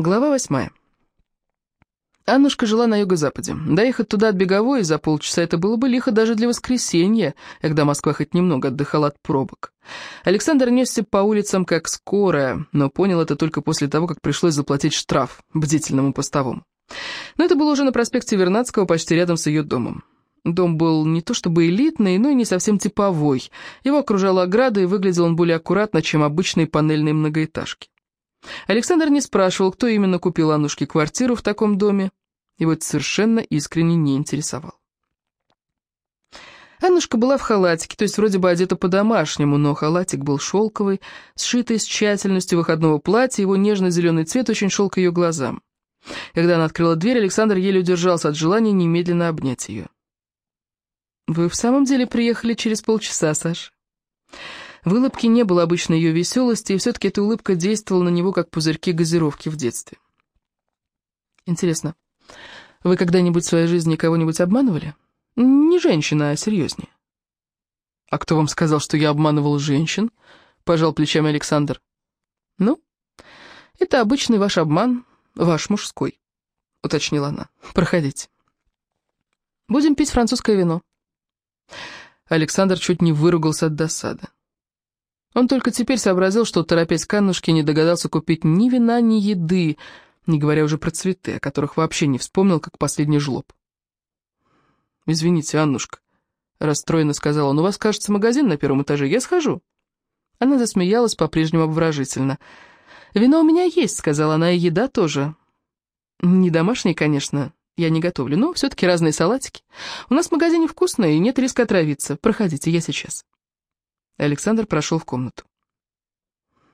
Глава восьмая. Аннушка жила на юго-западе. Доехать туда от Беговой за полчаса это было бы лихо даже для воскресенья, когда Москва хоть немного отдыхала от пробок. Александр несся по улицам как скорая, но понял это только после того, как пришлось заплатить штраф бдительному постовому. Но это было уже на проспекте Вернадского, почти рядом с ее домом. Дом был не то чтобы элитный, но и не совсем типовой. Его окружала ограда, и выглядел он более аккуратно, чем обычные панельные многоэтажки. Александр не спрашивал, кто именно купил Аннушке квартиру в таком доме. Его это совершенно искренне не интересовал. Аннушка была в халатике, то есть вроде бы одета по-домашнему, но халатик был шелковый, сшитый с тщательностью выходного платья, его нежно-зеленый цвет очень шел к ее глазам. Когда она открыла дверь, Александр еле удержался от желания немедленно обнять ее. «Вы в самом деле приехали через полчаса, Саш?» В улыбке не было обычной ее веселости, и все-таки эта улыбка действовала на него, как пузырьки газировки в детстве. «Интересно, вы когда-нибудь в своей жизни кого-нибудь обманывали? Не женщина, а серьезнее». «А кто вам сказал, что я обманывал женщин?» — пожал плечами Александр. «Ну, это обычный ваш обман, ваш мужской», — уточнила она. «Проходите. Будем пить французское вино». Александр чуть не выругался от досады. Он только теперь сообразил, что, торопясь к Аннушке, не догадался купить ни вина, ни еды, не говоря уже про цветы, о которых вообще не вспомнил, как последний жлоб. «Извините, Аннушка», — расстроенно сказал он, — «у вас, кажется, магазин на первом этаже, я схожу». Она засмеялась по-прежнему обворожительно. «Вино у меня есть», — сказала она, — «и еда тоже». «Не домашние, конечно, я не готовлю, но все-таки разные салатики. У нас в магазине вкусно, и нет риска отравиться. Проходите, я сейчас». Александр прошел в комнату.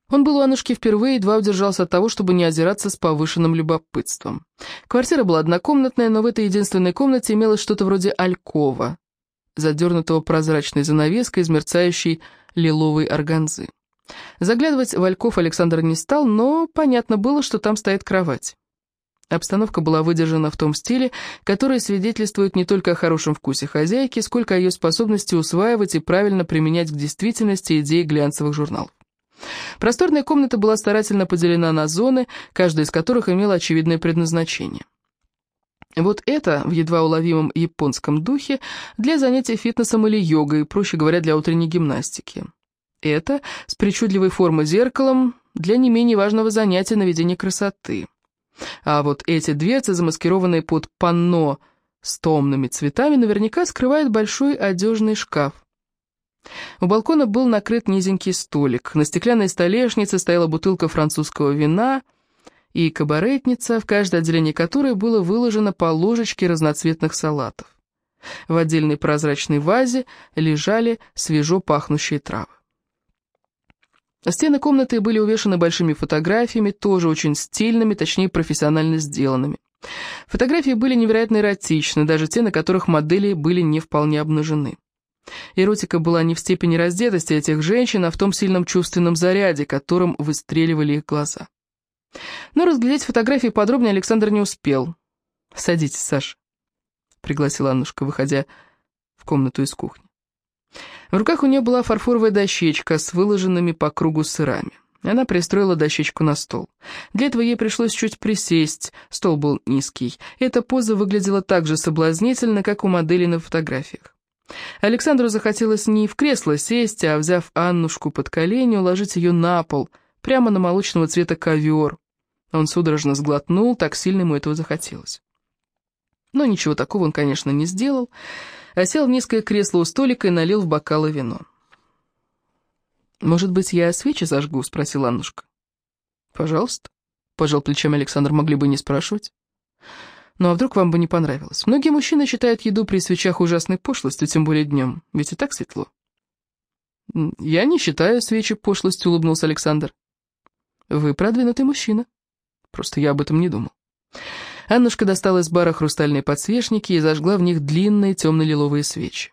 Он был у Аннушки впервые едва удержался от того, чтобы не озираться с повышенным любопытством. Квартира была однокомнатная, но в этой единственной комнате имелось что-то вроде алькова, задернутого прозрачной занавеской из мерцающей лиловой органзы. Заглядывать в альков Александр не стал, но понятно было, что там стоит кровать. Обстановка была выдержана в том стиле, который свидетельствует не только о хорошем вкусе хозяйки, сколько о ее способности усваивать и правильно применять к действительности идеи глянцевых журналов. Просторная комната была старательно поделена на зоны, каждая из которых имела очевидное предназначение. Вот это, в едва уловимом японском духе, для занятий фитнесом или йогой, проще говоря, для утренней гимнастики. Это, с причудливой формой зеркалом, для не менее важного занятия наведения красоты. А вот эти дверцы, замаскированные под панно с томными цветами, наверняка скрывают большой одежный шкаф. У балкона был накрыт низенький столик. На стеклянной столешнице стояла бутылка французского вина и кабаретница, в каждое отделение которой было выложено по ложечке разноцветных салатов. В отдельной прозрачной вазе лежали свежо пахнущие травы. Стены комнаты были увешаны большими фотографиями, тоже очень стильными, точнее профессионально сделанными. Фотографии были невероятно эротичны, даже те, на которых модели были не вполне обнажены. Эротика была не в степени раздетости этих женщин, а в том сильном чувственном заряде, которым выстреливали их глаза. Но разглядеть фотографии подробнее Александр не успел. «Садитесь, Саша», — пригласила Аннушка, выходя в комнату из кухни. В руках у нее была фарфоровая дощечка с выложенными по кругу сырами. Она пристроила дощечку на стол. Для этого ей пришлось чуть присесть, стол был низкий. Эта поза выглядела так же соблазнительно, как у модели на фотографиях. Александру захотелось не в кресло сесть, а, взяв Аннушку под колени, уложить ее на пол, прямо на молочного цвета ковер. Он судорожно сглотнул, так сильно ему этого захотелось. Но ничего такого он, конечно, не сделал сел в низкое кресло у столика и налил в бокалы вино. «Может быть, я свечи зажгу?» — спросила Аннушка. «Пожалуйста», — пожал плечами Александр, могли бы не спрашивать. «Ну а вдруг вам бы не понравилось? Многие мужчины считают еду при свечах ужасной пошлостью, тем более днем, ведь и так светло». «Я не считаю свечи пошлостью», — улыбнулся Александр. «Вы продвинутый мужчина. Просто я об этом не думал». Аннушка достала из бара хрустальные подсвечники и зажгла в них длинные темно-лиловые свечи.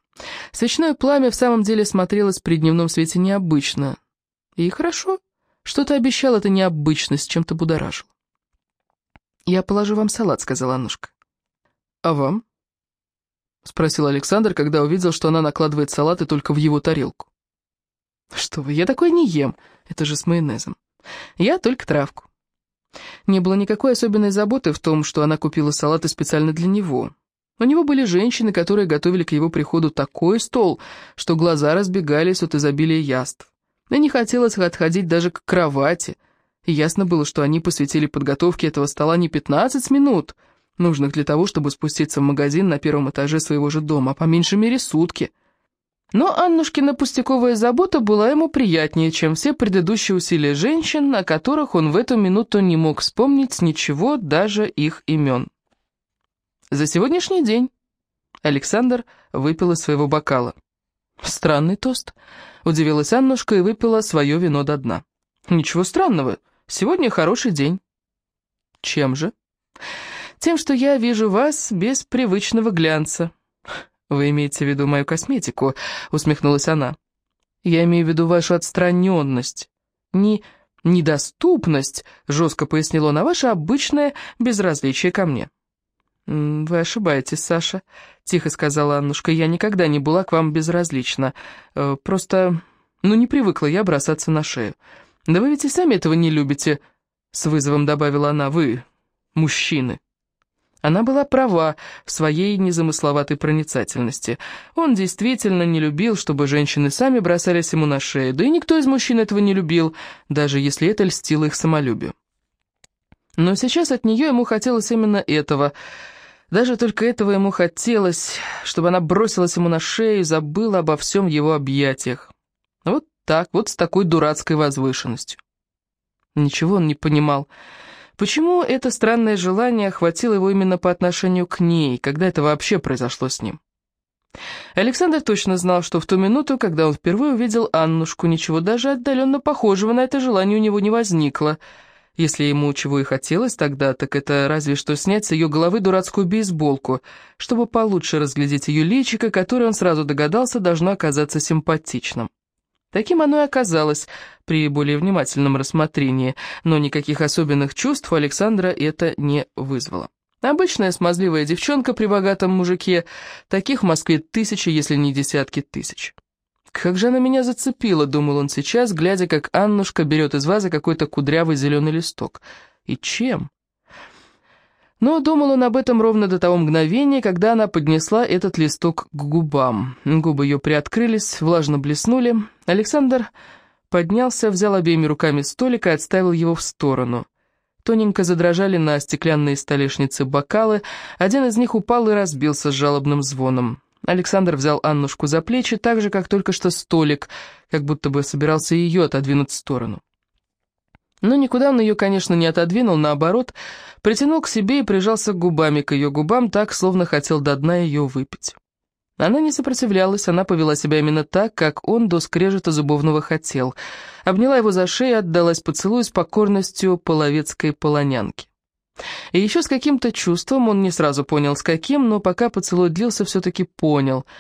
Свечное пламя в самом деле смотрелось при дневном свете необычно. И хорошо, что-то обещал эта необычность, чем-то будоражил. «Я положу вам салат», — сказала Аннушка. «А вам?» — спросил Александр, когда увидел, что она накладывает салаты только в его тарелку. «Что вы, я такой не ем, это же с майонезом. Я только травку». Не было никакой особенной заботы в том, что она купила салаты специально для него. У него были женщины, которые готовили к его приходу такой стол, что глаза разбегались от изобилия яств. И не хотелось отходить даже к кровати. И ясно было, что они посвятили подготовке этого стола не 15 минут, нужных для того, чтобы спуститься в магазин на первом этаже своего же дома, а по меньшей мере сутки. Но Аннушкина пустяковая забота была ему приятнее, чем все предыдущие усилия женщин, о которых он в эту минуту не мог вспомнить ничего, даже их имен. За сегодняшний день Александр выпил из своего бокала. Странный тост. Удивилась Аннушка и выпила свое вино до дна. Ничего странного, сегодня хороший день. Чем же? Тем, что я вижу вас без привычного глянца. «Вы имеете в виду мою косметику?» — усмехнулась она. «Я имею в виду вашу отстраненность. Не недоступность», — жестко пояснил он, — «а ваше обычное безразличие ко мне». «Вы ошибаетесь, Саша», — тихо сказала Аннушка. «Я никогда не была к вам безразлична. Э, просто, ну, не привыкла я бросаться на шею. Да вы ведь и сами этого не любите», — с вызовом добавила она. «Вы, мужчины». Она была права в своей незамысловатой проницательности. Он действительно не любил, чтобы женщины сами бросались ему на шею, да и никто из мужчин этого не любил, даже если это льстило их самолюбию. Но сейчас от нее ему хотелось именно этого. Даже только этого ему хотелось, чтобы она бросилась ему на шею и забыла обо всем его объятиях. Вот так, вот с такой дурацкой возвышенностью. Ничего он не понимал. Почему это странное желание охватило его именно по отношению к ней, когда это вообще произошло с ним? Александр точно знал, что в ту минуту, когда он впервые увидел Аннушку, ничего даже отдаленно похожего на это желание у него не возникло. Если ему чего и хотелось тогда, так это разве что снять с ее головы дурацкую бейсболку, чтобы получше разглядеть ее личико, которое он сразу догадался должно оказаться симпатичным. Таким оно и оказалось при более внимательном рассмотрении, но никаких особенных чувств у Александра это не вызвало. Обычная смазливая девчонка при богатом мужике, таких в Москве тысячи, если не десятки тысяч. «Как же она меня зацепила», — думал он сейчас, глядя, как Аннушка берет из вазы какой-то кудрявый зеленый листок. «И чем?» Но думал он об этом ровно до того мгновения, когда она поднесла этот листок к губам. Губы ее приоткрылись, влажно блеснули. Александр поднялся, взял обеими руками столик и отставил его в сторону. Тоненько задрожали на стеклянные столешницы бокалы, один из них упал и разбился с жалобным звоном. Александр взял Аннушку за плечи, так же, как только что столик, как будто бы собирался ее отодвинуть в сторону. Но никуда он ее, конечно, не отодвинул, наоборот, притянул к себе и прижался губами к ее губам так, словно хотел до дна ее выпить. Она не сопротивлялась, она повела себя именно так, как он до скрежета зубовного хотел. Обняла его за шею, отдалась поцелую с покорностью половецкой полонянки. И еще с каким-то чувством, он не сразу понял с каким, но пока поцелуй длился, все-таки понял —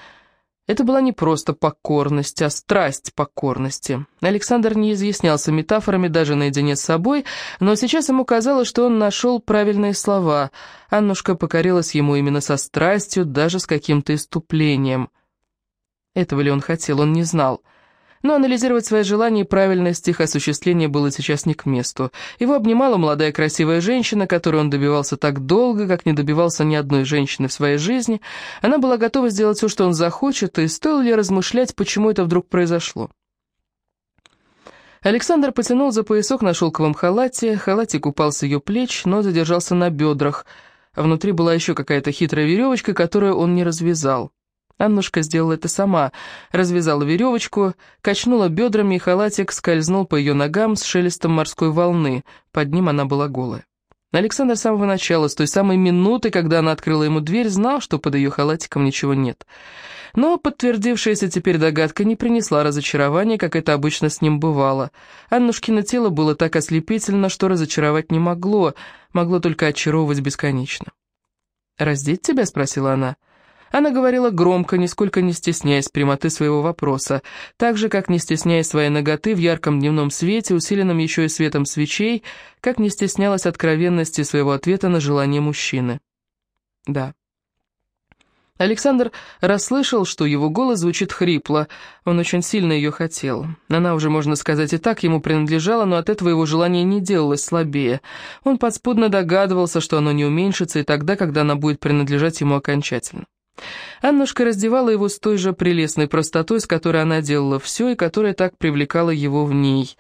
это была не просто покорность, а страсть покорности. Александр не изъяснялся метафорами даже наедине с собой, но сейчас ему казалось, что он нашел правильные слова. Аннушка покорилась ему именно со страстью, даже с каким-то иступлением. Этого ли он хотел, он не знал. Но анализировать свои желания и правильность их осуществления было сейчас не к месту. Его обнимала молодая красивая женщина, которой он добивался так долго, как не добивался ни одной женщины в своей жизни. Она была готова сделать все, что он захочет, и стоило ли размышлять, почему это вдруг произошло. Александр потянул за поясок на шелковом халате, халатик упал с ее плеч, но задержался на бедрах, внутри была еще какая-то хитрая веревочка, которую он не развязал. Аннушка сделала это сама, развязала веревочку, качнула бедрами, и халатик скользнул по ее ногам с шелестом морской волны, под ним она была голая. Александр с самого начала, с той самой минуты, когда она открыла ему дверь, знал, что под ее халатиком ничего нет. Но подтвердившаяся теперь догадка не принесла разочарования, как это обычно с ним бывало. Аннушкино тело было так ослепительно, что разочаровать не могло, могло только очаровывать бесконечно. «Раздеть тебя?» — спросила она. — она говорила громко, нисколько не стесняясь прямоты своего вопроса, так же, как не стесняясь своей ноготы в ярком дневном свете, усиленном еще и светом свечей, как не стеснялась откровенности своего ответа на желание мужчины. «Да». Александр расслышал, что его голос звучит хрипло. Он очень сильно ее хотел. Она уже, можно сказать, и так ему принадлежала, но от этого его желание не делалось слабее. Он подспудно догадывался, что оно не уменьшится и тогда, когда она будет принадлежать ему окончательно. Аннушка раздевала его с той же прелестной простотой, с которой она делала все, и которая так привлекала его в ней.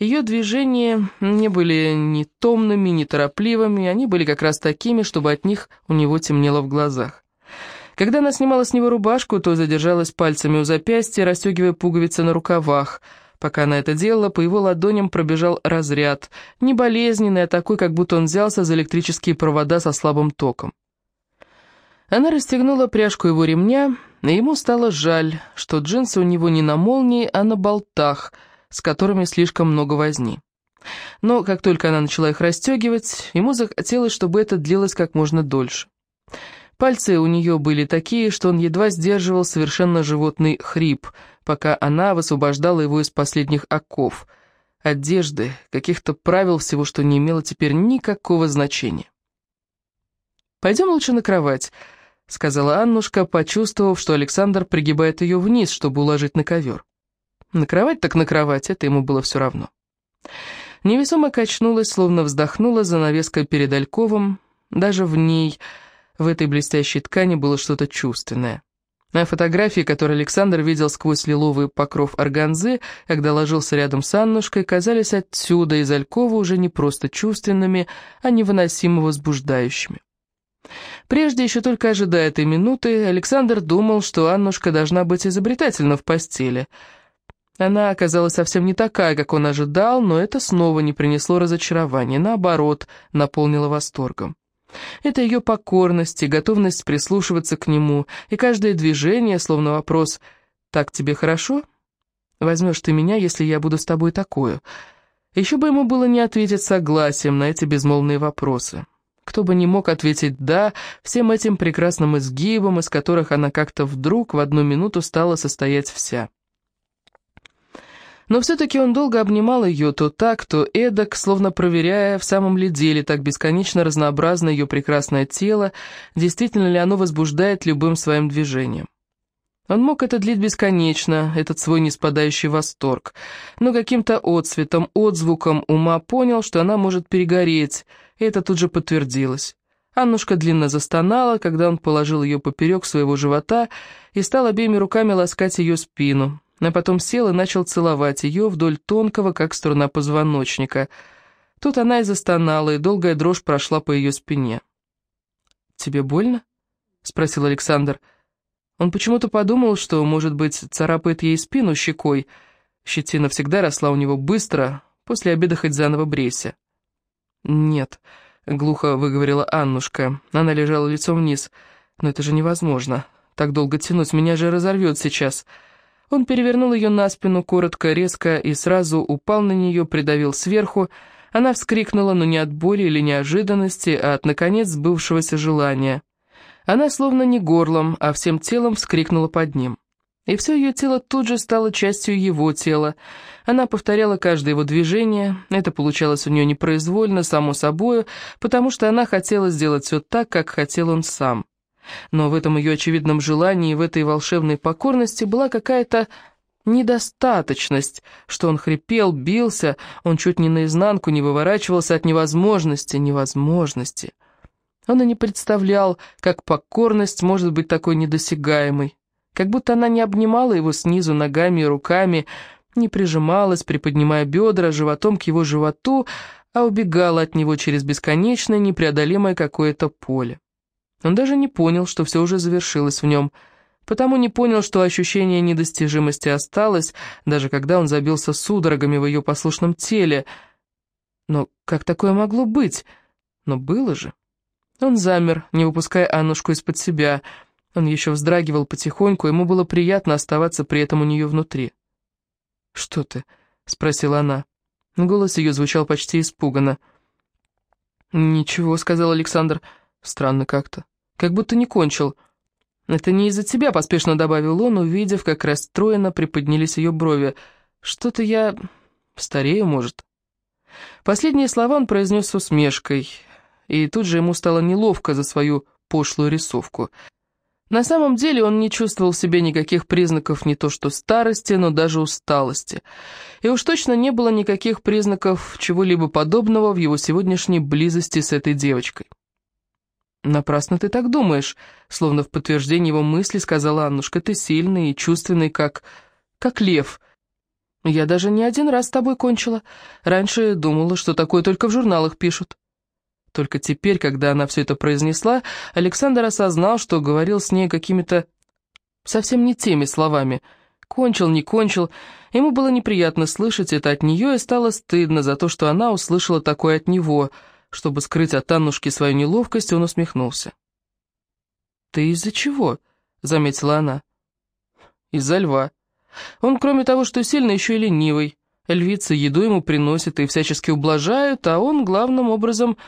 Ее движения не были ни томными, ни торопливыми, они были как раз такими, чтобы от них у него темнело в глазах. Когда она снимала с него рубашку, то задержалась пальцами у запястья, расстегивая пуговицы на рукавах. Пока она это делала, по его ладоням пробежал разряд, не болезненный, а такой, как будто он взялся за электрические провода со слабым током. Она расстегнула пряжку его ремня, и ему стало жаль, что джинсы у него не на молнии, а на болтах, с которыми слишком много возни. Но как только она начала их расстегивать, ему захотелось, чтобы это длилось как можно дольше. Пальцы у нее были такие, что он едва сдерживал совершенно животный хрип, пока она высвобождала его из последних оков. Одежды, каких-то правил, всего, что не имело теперь никакого значения. «Пойдем лучше на кровать», — сказала Аннушка, почувствовав, что Александр пригибает ее вниз, чтобы уложить на ковер. На кровать так на кровать, это ему было все равно. Невесомо качнулась, словно вздохнула за навеской перед Альковым, даже в ней в этой блестящей ткани было что-то чувственное. На фотографии, которую Александр видел сквозь лиловый покров органзы, когда ложился рядом с Аннушкой, казались отсюда, из Алькова, уже не просто чувственными, а невыносимо возбуждающими. Прежде, еще только ожидая этой минуты, Александр думал, что Аннушка должна быть изобретательна в постели. Она оказалась совсем не такая, как он ожидал, но это снова не принесло разочарования, наоборот, наполнило восторгом. Это ее покорность и готовность прислушиваться к нему, и каждое движение, словно вопрос «Так тебе хорошо? Возьмешь ты меня, если я буду с тобой такую?» Еще бы ему было не ответить согласием на эти безмолвные вопросы. Кто бы не мог ответить «да» всем этим прекрасным изгибам, из которых она как-то вдруг в одну минуту стала состоять вся. Но все-таки он долго обнимал ее то так, то эдак, словно проверяя, в самом ли деле так бесконечно разнообразно ее прекрасное тело, действительно ли оно возбуждает любым своим движением. Он мог это длить бесконечно, этот свой неспадающий восторг, но каким-то отцветом, отзвуком ума понял, что она может перегореть, и это тут же подтвердилось. Аннушка длинно застонала, когда он положил ее поперек своего живота и стал обеими руками ласкать ее спину а потом сел и начал целовать ее вдоль тонкого, как струна позвоночника. Тут она и застонала, и долгая дрожь прошла по ее спине. «Тебе больно?» — спросил Александр. Он почему-то подумал, что, может быть, царапает ей спину щекой. Щетина всегда росла у него быстро, после обеда хоть заново брейся. «Нет», — глухо выговорила Аннушка. Она лежала лицом вниз. «Но это же невозможно. Так долго тянуть, меня же разорвет сейчас». Он перевернул ее на спину коротко, резко и сразу упал на нее, придавил сверху. Она вскрикнула, но не от боли или неожиданности, а от, наконец, сбывшегося желания. Она словно не горлом, а всем телом вскрикнула под ним. И все ее тело тут же стало частью его тела. Она повторяла каждое его движение, это получалось у нее непроизвольно, само собою, потому что она хотела сделать все так, как хотел он сам. Но в этом ее очевидном желании, в этой волшебной покорности была какая-то недостаточность, что он хрипел, бился, он чуть не наизнанку не выворачивался от невозможности, невозможности. Он и не представлял, как покорность может быть такой недосягаемой, как будто она не обнимала его снизу ногами и руками, не прижималась, приподнимая бедра животом к его животу, а убегала от него через бесконечное непреодолимое какое-то поле. Он даже не понял, что все уже завершилось в нем, потому не понял, что ощущение недостижимости осталось, даже когда он забился судорогами в ее послушном теле. Но как такое могло быть? Но было же. Он замер, не выпуская Аннушку из-под себя. Он еще вздрагивал потихоньку, ему было приятно оставаться при этом у нее внутри. «Что ты?» — спросила она. Голос ее звучал почти испуганно. «Ничего», — сказал Александр. «Странно как-то» как будто не кончил. «Это не из-за тебя», — поспешно добавил он, увидев, как расстроенно приподнялись ее брови. «Что-то я... старею, может». Последние слова он произнес с усмешкой, и тут же ему стало неловко за свою пошлую рисовку. На самом деле он не чувствовал в себе никаких признаков не то что старости, но даже усталости. И уж точно не было никаких признаков чего-либо подобного в его сегодняшней близости с этой девочкой. «Напрасно ты так думаешь», — словно в подтверждение его мысли сказала Аннушка. «Ты сильный и чувственный, как... как лев. Я даже не один раз с тобой кончила. Раньше думала, что такое только в журналах пишут». Только теперь, когда она все это произнесла, Александр осознал, что говорил с ней какими-то совсем не теми словами. Кончил, не кончил. Ему было неприятно слышать это от нее, и стало стыдно за то, что она услышала такое от него — чтобы скрыть от Аннушки свою неловкость, он усмехнулся. «Ты из-за чего?» — заметила она. «Из-за льва. Он, кроме того, что сильно, еще и ленивый. Львицы еду ему приносят и всячески ублажают, а он, главным образом,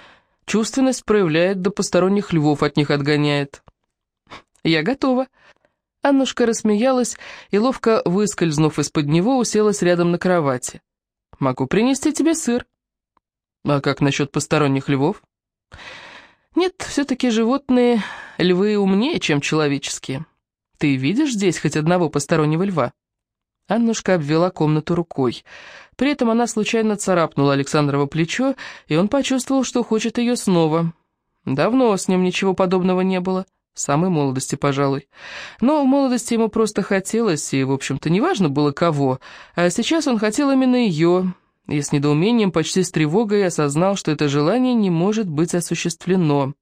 чувственность проявляет, до посторонних львов от них отгоняет». «Я готова». Аннушка рассмеялась и, ловко выскользнув из-под него, уселась рядом на кровати. «Могу принести тебе сыр». А как насчет посторонних львов? Нет, все-таки животные, львы умнее, чем человеческие. Ты видишь здесь хоть одного постороннего льва? Аннушка обвела комнату рукой. При этом она случайно царапнула Александрова плечо, и он почувствовал, что хочет ее снова. Давно с ним ничего подобного не было. Самой молодости, пожалуй. Но в молодости ему просто хотелось, и, в общем-то, неважно было кого. А сейчас он хотел именно ее, и с недоумением, почти с тревогой осознал, что это желание не может быть осуществлено.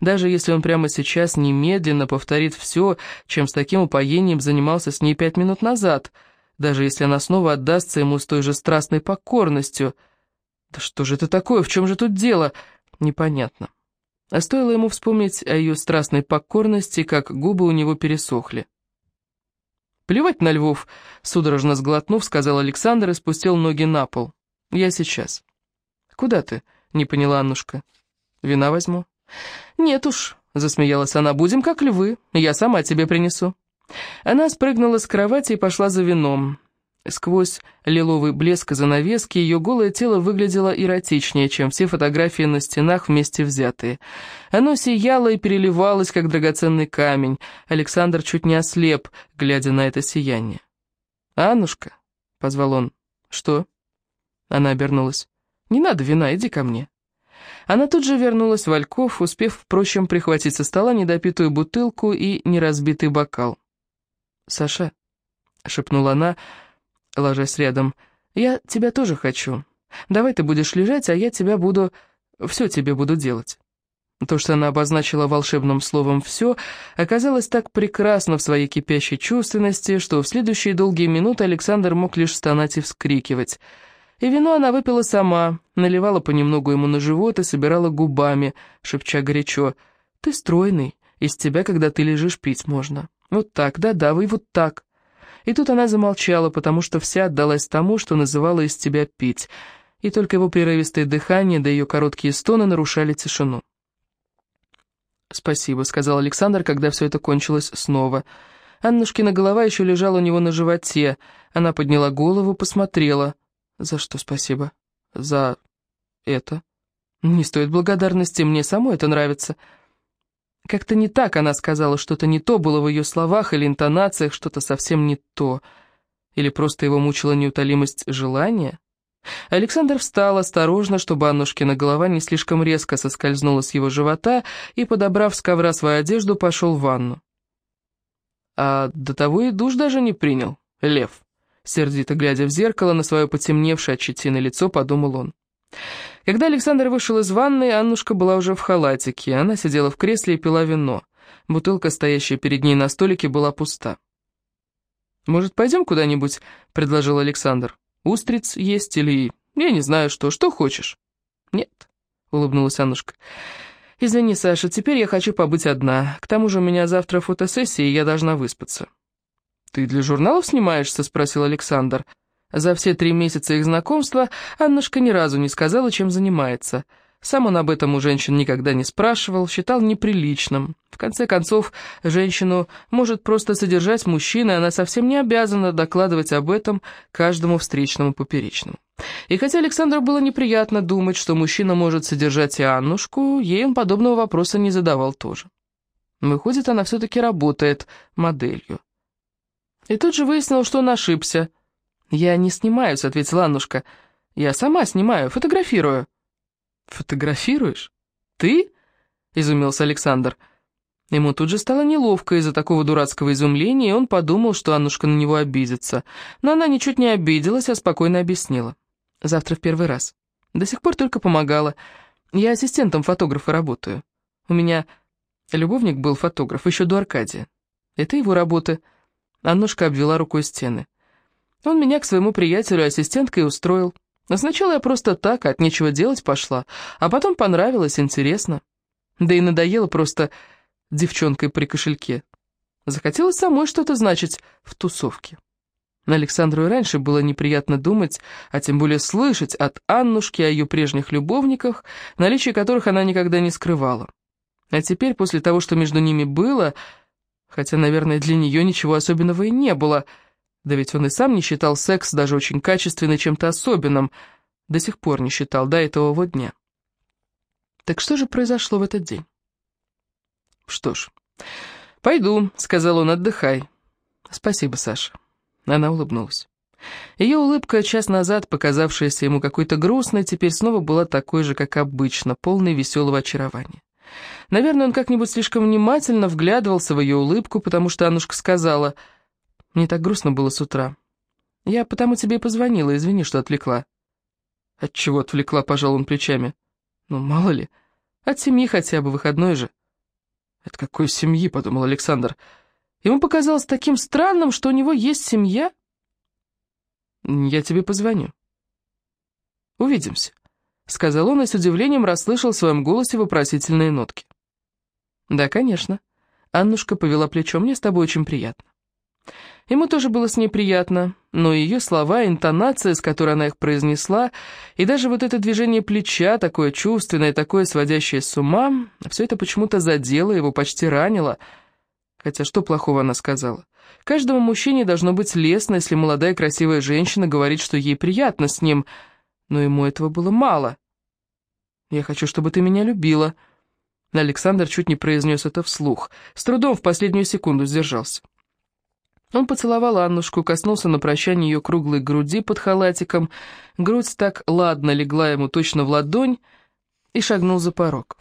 Даже если он прямо сейчас немедленно повторит все, чем с таким упоением занимался с ней пять минут назад, даже если она снова отдастся ему с той же страстной покорностью. Да что же это такое, в чем же тут дело? Непонятно. А стоило ему вспомнить о ее страстной покорности, как губы у него пересохли. «Плевать на львов», — судорожно сглотнув, сказал Александр и спустил ноги на пол. «Я сейчас». «Куда ты?» — не поняла Аннушка. «Вина возьму». «Нет уж», — засмеялась она, — «будем как львы, я сама тебе принесу». Она спрыгнула с кровати и пошла за вином. Сквозь лиловый блеск занавески ее голое тело выглядело эротичнее, чем все фотографии на стенах вместе взятые. Оно сияло и переливалось, как драгоценный камень. Александр чуть не ослеп, глядя на это сияние. «Аннушка», — позвал он, — «что?» Она обернулась. «Не надо вина, иди ко мне». Она тут же вернулась в Альков, успев, впрочем, прихватить со стола недопитую бутылку и неразбитый бокал. «Саша», — шепнула она, — ложась рядом. «Я тебя тоже хочу. Давай ты будешь лежать, а я тебя буду... все тебе буду делать». То, что она обозначила волшебным словом «все», оказалось так прекрасно в своей кипящей чувственности, что в следующие долгие минуты Александр мог лишь стонать и вскрикивать. И вино она выпила сама, наливала понемногу ему на живот и собирала губами, шепча горячо. «Ты стройный, из тебя, когда ты лежишь, пить можно. Вот так, да-да, вы вот так». И тут она замолчала, потому что вся отдалась тому, что называла из тебя пить, и только его прерывистое дыхание да ее короткие стоны нарушали тишину. «Спасибо», — сказал Александр, когда все это кончилось снова. Аннушкина голова еще лежала у него на животе. Она подняла голову, посмотрела. «За что спасибо?» «За это?» «Не стоит благодарности, мне самой это нравится». Как-то не так она сказала, что-то не то было в ее словах или интонациях, что-то совсем не то. Или просто его мучила неутолимость желания? Александр встал осторожно, чтобы Аннушкина голова не слишком резко соскользнула с его живота, и, подобрав с ковра свою одежду, пошел в ванну. А до того и душ даже не принял, лев. Сердито глядя в зеркало на свое потемневшее от щетины лицо, подумал он. Когда Александр вышел из ванной, Аннушка была уже в халатике. Она сидела в кресле и пила вино. Бутылка, стоящая перед ней на столике, была пуста. «Может, пойдем куда-нибудь?» — предложил Александр. «Устриц есть или... я не знаю что. Что хочешь?» «Нет», — улыбнулась Аннушка. «Извини, Саша, теперь я хочу побыть одна. К тому же у меня завтра фотосессия, и я должна выспаться». «Ты для журналов снимаешься?» — спросил Александр. За все три месяца их знакомства Аннушка ни разу не сказала, чем занимается. Сам он об этом у женщин никогда не спрашивал, считал неприличным. В конце концов, женщину может просто содержать мужчина, и она совсем не обязана докладывать об этом каждому встречному поперечному. И хотя Александру было неприятно думать, что мужчина может содержать и Аннушку, ей он подобного вопроса не задавал тоже. Выходит, она все-таки работает моделью. И тут же выяснил, что он ошибся. «Я не снимаюсь», — ответила Аннушка. «Я сама снимаю, фотографирую». «Фотографируешь? Ты?» — изумился Александр. Ему тут же стало неловко из-за такого дурацкого изумления, и он подумал, что Аннушка на него обидится. Но она ничуть не обиделась, а спокойно объяснила. «Завтра в первый раз. До сих пор только помогала. Я ассистентом фотографа работаю. У меня любовник был фотограф еще до Аркадия. Это его работа». Аннушка обвела рукой стены. Он меня к своему приятелю ассистенткой устроил. Сначала я просто так, от нечего делать пошла, а потом понравилось, интересно. Да и надоело просто девчонкой при кошельке. Захотелось самой что-то значить в тусовке. Александру и раньше было неприятно думать, а тем более слышать от Аннушки о ее прежних любовниках, наличие которых она никогда не скрывала. А теперь, после того, что между ними было, хотя, наверное, для нее ничего особенного и не было, да ведь он и сам не считал секс даже очень качественным чем-то особенным, до сих пор не считал, до этого вот дня. Так что же произошло в этот день? «Что ж, пойду», — сказал он, — «отдыхай». «Спасибо, Саша». Она улыбнулась. Ее улыбка, час назад показавшаяся ему какой-то грустной, теперь снова была такой же, как обычно, полной веселого очарования. Наверное, он как-нибудь слишком внимательно вглядывался в ее улыбку, потому что Аннушка сказала, «Мне так грустно было с утра. Я потому тебе и позвонила, извини, что отвлекла». «От чего отвлекла?» — пожал он плечами. «Ну, мало ли, от семьи хотя бы, выходной же». «От какой семьи?» — подумал Александр. Ему показалось таким странным, что у него есть семья. «Я тебе позвоню». «Увидимся», — сказал он и с удивлением расслышал в своем голосе вопросительные нотки. «Да, конечно». Аннушка повела плечом, «мне с тобой очень приятно». Ему тоже было с ней приятно, но ее слова, интонация, с которой она их произнесла, и даже вот это движение плеча, такое чувственное, такое сводящее с ума, все это почему-то задело его, почти ранило. Хотя что плохого она сказала? Каждому мужчине должно быть лестно, если молодая красивая женщина говорит, что ей приятно с ним, но ему этого было мало. «Я хочу, чтобы ты меня любила». Александр чуть не произнес это вслух, с трудом в последнюю секунду сдержался. Он поцеловал Аннушку, коснулся на прощание ее круглой груди под халатиком, грудь так ладно легла ему точно в ладонь и шагнул за порог.